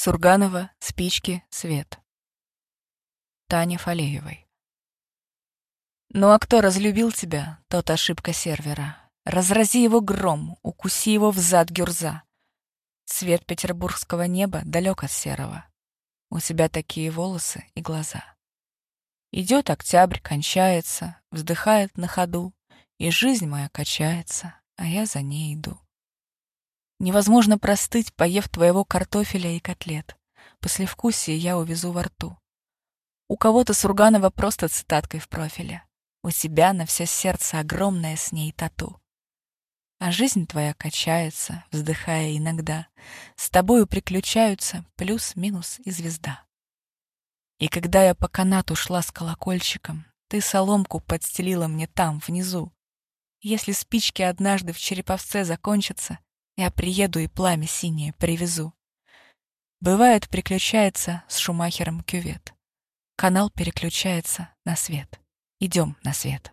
Сурганова, спички, свет. Таня Фалеевой. Ну а кто разлюбил тебя, тот ошибка сервера. Разрази его гром, укуси его в зад гюрза. Цвет петербургского неба далек от серого. У тебя такие волосы и глаза. Идет октябрь, кончается, вздыхает на ходу, и жизнь моя качается, а я за ней иду. Невозможно простыть, поев твоего картофеля и котлет. Послевкусие я увезу во рту. У кого-то Сурганова просто цитаткой в профиле. У тебя на все сердце огромное с ней тату. А жизнь твоя качается, вздыхая иногда. С тобою приключаются плюс-минус и звезда. И когда я по канату шла с колокольчиком, ты соломку подстелила мне там, внизу. Если спички однажды в Череповце закончатся, я приеду и пламя синее привезу. Бывает, приключается с Шумахером кювет. Канал переключается на свет. Идем на свет.